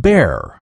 bear.